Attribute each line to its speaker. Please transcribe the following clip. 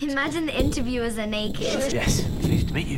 Speaker 1: Imagine the interviewers are naked.
Speaker 2: Yes, pleased to meet you.